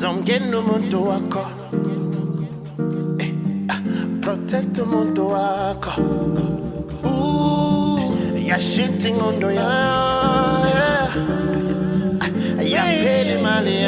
ngizomngena umuntu wakho eh ah, protect umuntu wakho Ooh, yashintsha ingqondo yami ah, mali